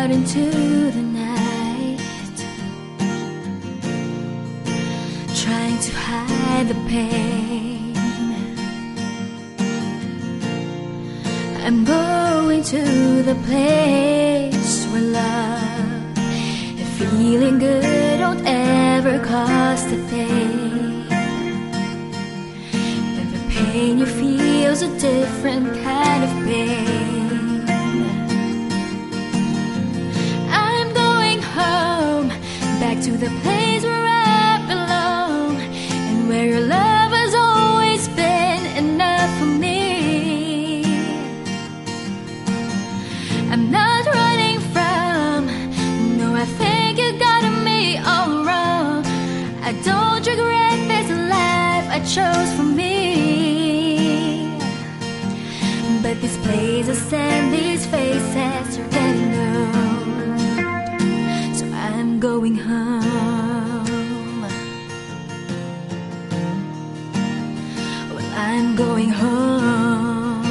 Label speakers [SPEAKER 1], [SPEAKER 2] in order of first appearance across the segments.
[SPEAKER 1] out into the night, trying to hide the pain. I'm going to the place where love and feeling good don't ever cost a thing. The pain you feel's a different kind of pain. The place where I belong, and where your love has always been enough for me. I'm not running from, no, I think you got me all wrong. I don't regret this life I chose for me. But these places and these faces are getting old. So I'm going home. Going home.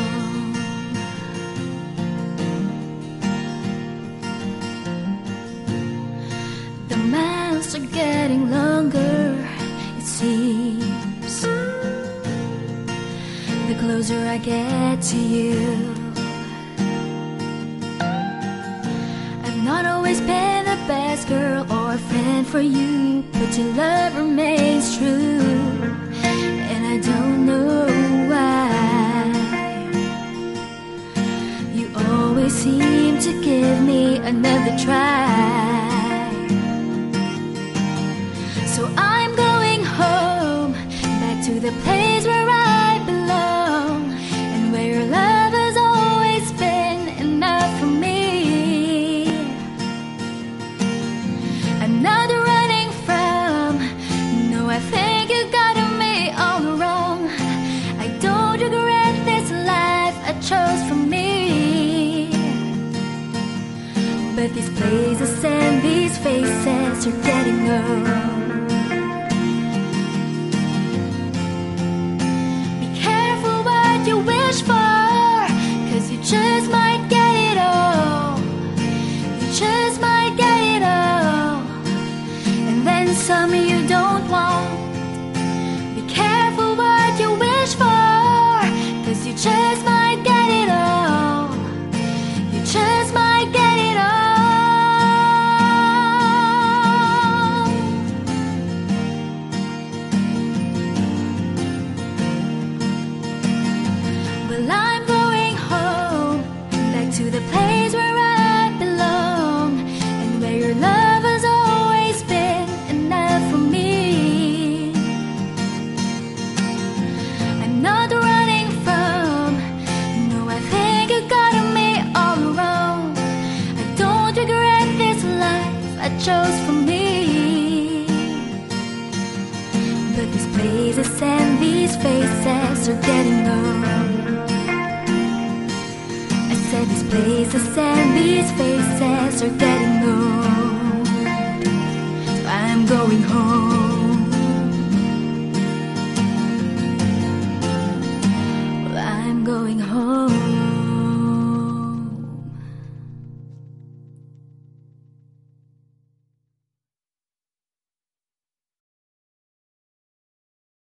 [SPEAKER 1] The miles are getting longer, it seems. The closer I get to you, I've not always been the best girl or friend for you, but your love remains true, and I don't know seem to give me another try. So I'm going home, back to the place where I belong, and where your love has always been enough for me. I'm not running from, no, I think you got me all wrong. I don't regret this life I chose for These places and these faces are getting old. Be careful what you wish for, cause you just might get it all. You just might get it all. And then some you don't want. chose for me. But these places and these faces are getting old. I said these places and these faces are getting old. So I'm going home.